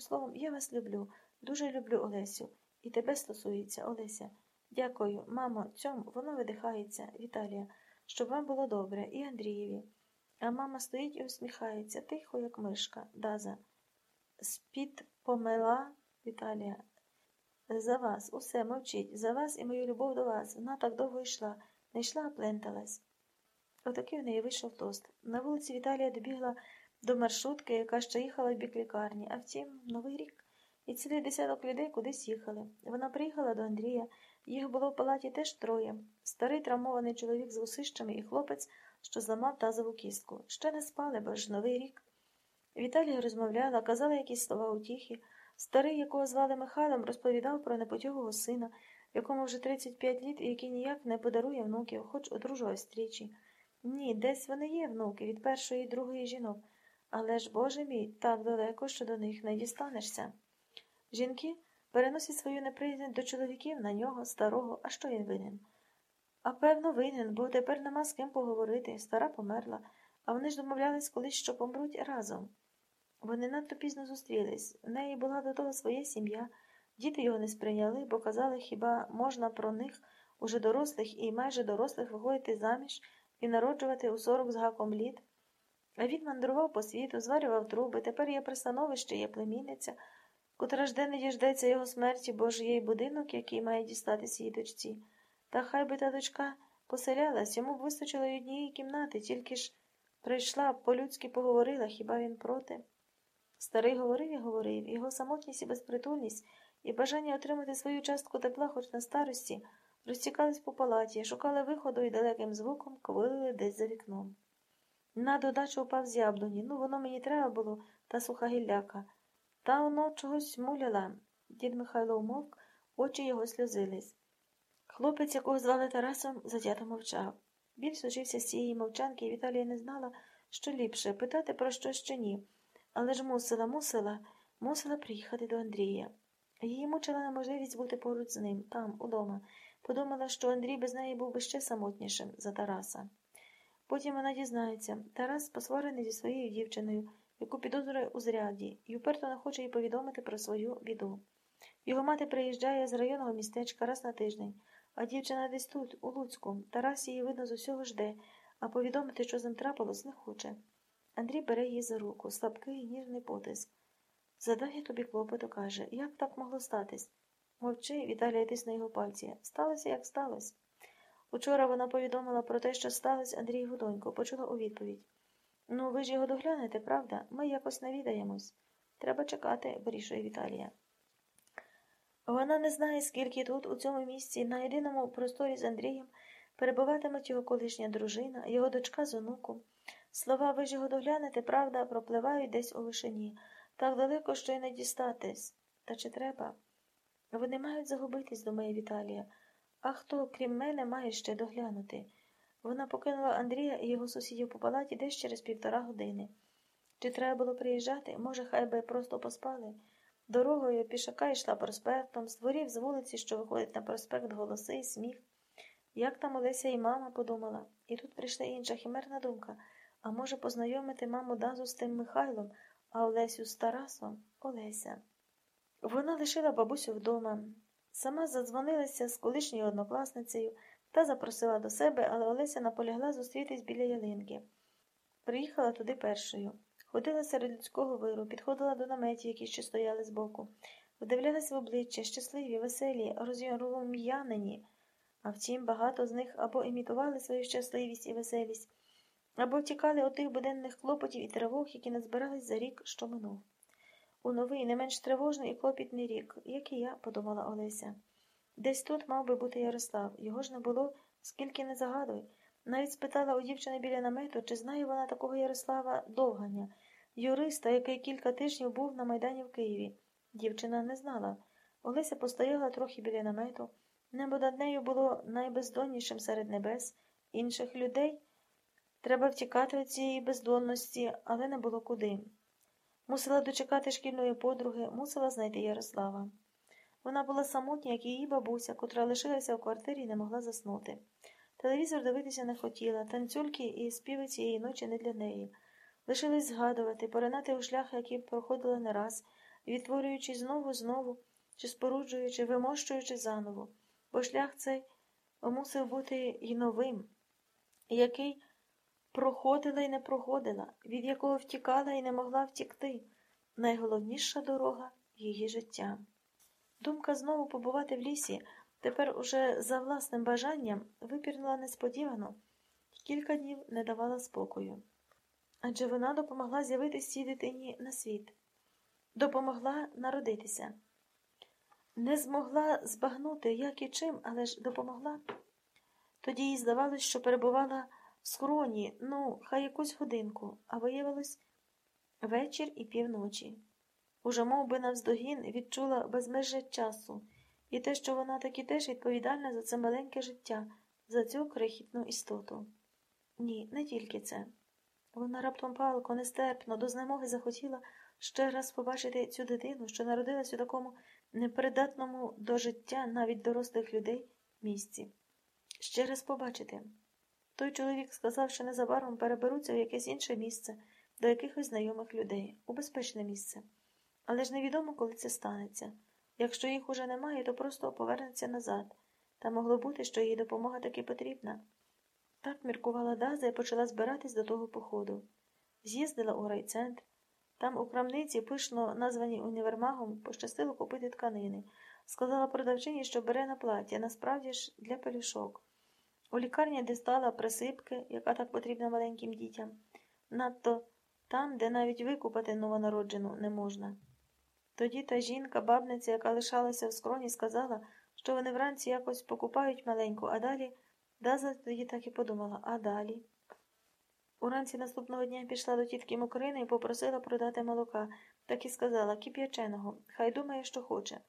словом, я вас люблю, дуже люблю Олесю. І тебе стосується, Олеся. Дякую, мамо, цьому воно видихається, Віталія, щоб вам було добре, і Андрієві. А мама стоїть і усміхається, тихо, як мишка, Даза. З-під помила Віталія. За вас, усе мовчіть, за вас і мою любов до вас. Вона так довго йшла, не йшла, а пленталась. Отакий в неї вийшов тост. На вулиці Віталія добігла до маршрутки, яка ще їхала в бік лікарні. А втім, новий рік. І цілий десяток людей кудись їхали. Вона приїхала до Андрія. Їх було в палаті теж троє. Старий травмований чоловік з вусищами і хлопець, що зламав тазову кістку. Ще не спали, бо ж новий рік. Віталія розмовляла, казала якісь слова утіхи. Старий, якого звали Михайлом, розповідав про непотягого сина, якому вже 35 літ і який ніяк не подарує внуків, хоч одружував стрічі. Ні, десь вони є, внуки, від першої і другої жінок. Але ж, Боже мій, так далеко, що до них не дістанешся. Жінки переносять свою неприязнь до чоловіків на нього, старого, а що він винен? А певно, винен, бо тепер нема з ким поговорити. Стара померла, а вони ж домовлялись колись, що помруть разом. Вони надто пізно зустрілись. В неї була до того своя сім'я. Діти його не сприйняли, бо казали, хіба можна про них, уже дорослих і майже дорослих, виходити заміж і народжувати у сорок з гаком літ. А він мандрував по світу, зварював труби, тепер є пристановище, є племінниця, котра жде не діждеться його смерті, бо ж є й будинок, який має дістатися її дочці. Та хай би та дочка поселялась, йому б вистачило й однієї кімнати, тільки ж прийшла, по-людськи поговорила, хіба він проти. Старий говорив і говорив, його самотність і безпритульність, і бажання отримати свою частку тепла, хоч на старості, розтікались по палаті, шукали виходу і далеким звуком ковилили десь за вікном. На додачу упав з яблуні. Ну, воно мені треба було, та суха гілляка. Та воно чогось муляла. Дід Михайло умовк, очі його сльозились. Хлопець, якого звали Тарасом, затято мовчав. Біль сучився з цієї мовчанки, і Віталія не знала, що ліпше питати про що ще ні. Але ж мусила, мусила, мусила приїхати до Андрія. Її мучила неможливість бути поруч з ним, там, удома. Подумала, що Андрій без неї був би ще самотнішим за Тараса. Потім вона дізнається, Тарас посварений зі своєю дівчиною, яку підозрює у зряді, і уперто не хоче їй повідомити про свою біду. Його мати приїжджає з районного містечка раз на тиждень, а дівчина десь тут, у Луцьку. Тарас її, видно, з усього жде, а повідомити, що з ним трапилось, не хоче. Андрій бере її за руку, слабкий ніжний потиск. Задай я тобі клопоту, каже, як так могло статись? Мовчи, Віталія тисне його пальці. Сталося, як сталося. Учора вона повідомила про те, що сталося Андрієву доньку, почула у відповідь. Ну, ви ж його доглянете, правда? Ми якось навідаємось. Треба чекати, вирішує Віталія. Вона не знає, скільки тут, у цьому місці, на єдиному просторі з Андрієм, перебуватимуть його колишня дружина, його дочка з онуком. Слова ви ж його доглянете, правда, пропливають десь у вишині, так далеко, що й не дістатись. Та чи треба? Вони мають загубитись, думає Віталія. А хто, крім мене, має ще доглянути? Вона покинула Андрія і його сусідів по палаті десь через півтора години. Чи треба було приїжджати? Може, хай би просто поспали? Дорогою пішака йшла проспектом, з дворів з вулиці, що виходить на проспект, голоси, сміх. Як там Олеся і мама подумала, і тут прийшла інша химерна думка а може, познайомити маму Дазу з тим Михайлом, а Олесю з Тарасом Олеся. Вона лишила бабусю вдома. Сама задзвонилася з колишньою однокласницею та запросила до себе, але Олеся наполягла зустрітись біля ялинки. Приїхала туди першою. Ходила серед людського виру, підходила до наметів, які ще стояли збоку, вдивлялась в обличчя, щасливі, веселі, роз'ярум'янені. А втім, багато з них або імітували свою щасливість і веселість, або втікали от тих буденних клопотів і тривог, які назбирались за рік, що минув. У новий, не менш тривожний і клопітний рік, як і я, подумала Олеся. Десь тут мав би бути Ярослав, його ж не було, скільки не загадуй. Навіть спитала у дівчини біля намету, чи знає вона такого Ярослава Довганя, юриста, який кілька тижнів був на Майдані в Києві. Дівчина не знала. Олеся постояла трохи біля намету. Небо над нею було найбездоннішим серед небес, інших людей. Треба втікати від цієї бездонності, але не було куди. Мусила дочекати шкільної подруги, мусила знайти Ярослава. Вона була самотня, як її бабуся, котра лишилася в квартирі і не могла заснути. Телевізор дивитися не хотіла, танцюльки і співи цієї ночі не для неї. Лишились згадувати, поринати у шлях, які проходили не раз, відтворюючи знову знову, чи споруджуючи, вимощуючи заново, бо шлях цей мусив бути й новим, який проходила і не проходила, від якого втікала і не могла втікти, найголовніша дорога її життя. Думка знову побувати в лісі, тепер уже за власним бажанням, випірнула несподівано кілька днів не давала спокою. Адже вона допомогла з'явитись цій дитині на світ, допомогла народитися. Не змогла збагнути, як і чим, але ж допомогла. Тоді їй здавалось, що перебувала в схороні, ну, хай якусь годинку, а виявилось вечір і півночі. Уже мов би, навздогін відчула безмежжя часу і те, що вона таки теж відповідальна за це маленьке життя, за цю крихітну істоту. Ні, не тільки це. Вона раптом палко, нестерпно, до знемоги захотіла ще раз побачити цю дитину, що народилась у такому непридатному до життя навіть дорослих людей місці. Ще раз побачити. Той чоловік сказав, що незабаром переберуться в якесь інше місце, до якихось знайомих людей, у безпечне місце. Але ж невідомо, коли це станеться. Якщо їх уже немає, то просто повернеться назад. Та могло бути, що їй допомога таки потрібна. Так міркувала Даза і почала збиратись до того походу. З'їздила у райцентр. Там у крамниці, пишно названій універмагом, пощастило купити тканини. Сказала продавчині, що бере на плаття, насправді ж для пелюшок. У лікарні дістала присипки, яка так потрібна маленьким дітям. Надто там, де навіть викупати новонароджену не можна. Тоді та жінка, бабниця, яка лишалася в скроні, сказала, що вони вранці якось покупають маленьку, а далі Даза тоді так і подумала, а далі. Уранці наступного дня пішла до тітки Мокрини і попросила продати молока, так і сказала кип'яченого, хай думає, що хоче.